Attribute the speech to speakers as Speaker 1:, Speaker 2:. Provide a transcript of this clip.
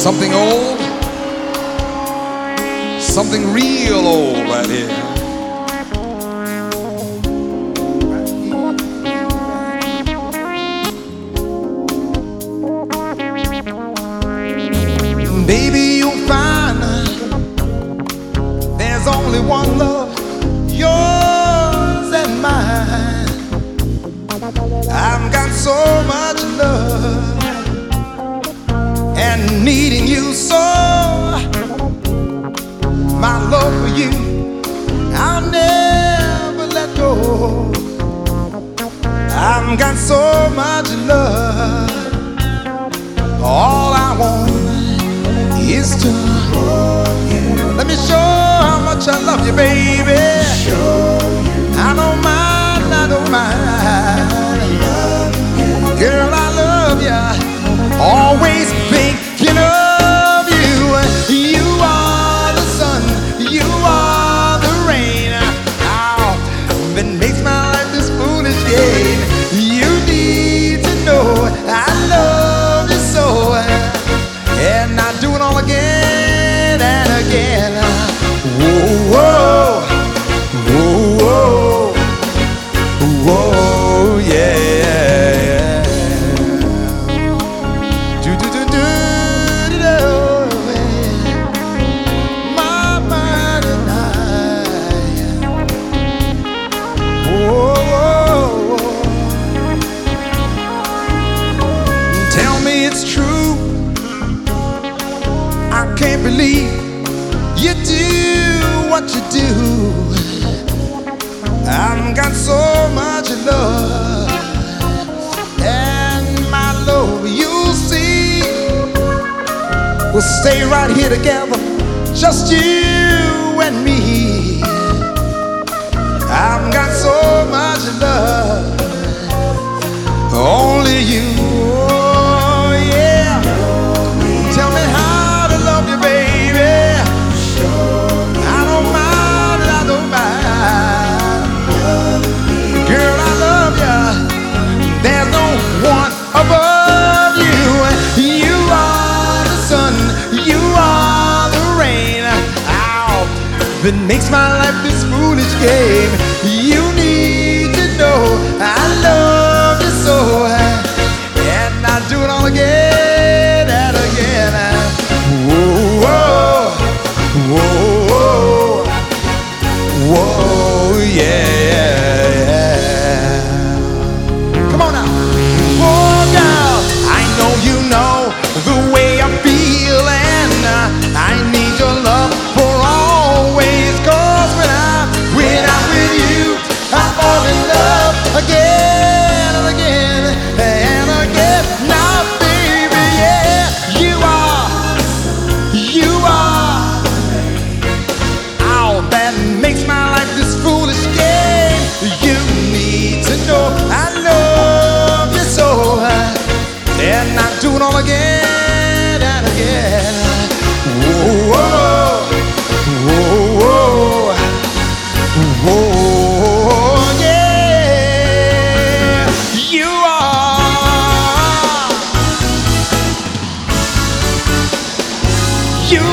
Speaker 1: Something old, something real old right here. Baby, you'll find there's only one love, yours and mine. I've got so much love and needing you so. My love for you, I'll never let go. I've got so much love. All I want is to hold you. Let me show how much I love you, baby. Can't believe you do what you do. I've got so much love, and my love, you'll see, we'll stay right here together, just you and me. I've got so much that makes my life this foolish game. You need to know I love you so. And I do it all again and again. Whoa, whoa, whoa, whoa, yeah. do it all again and again. Whoa, whoa, whoa, whoa, whoa, yeah, you are. You